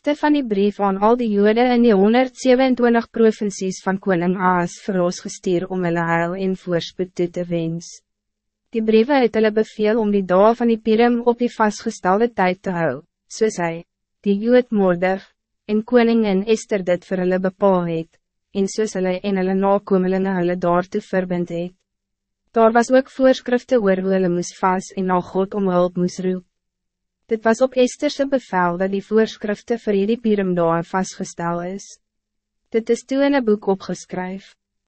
skrifte van die brief aan al die jode in die 127 provincies van koning Aas verlos gestuur om hulle heil en voorspoed toe te wens. Die briewe het hulle beveel om die dag van die Pirum op die vastgestelde tijd te hou, soos hy, die jood moordig, en koningin Esther dit vir hulle bepaal het, en soos hulle en hulle nakomelinge hulle daartoe verbind het. Daar was ook voorschriften oor hoe hulle moes vast en na God om hulp moes roep. Dit was op Esterse bevel dat die voorschriften voor die Pirumdae vastgesteld is. Dit is toe in een boek opgeskryf.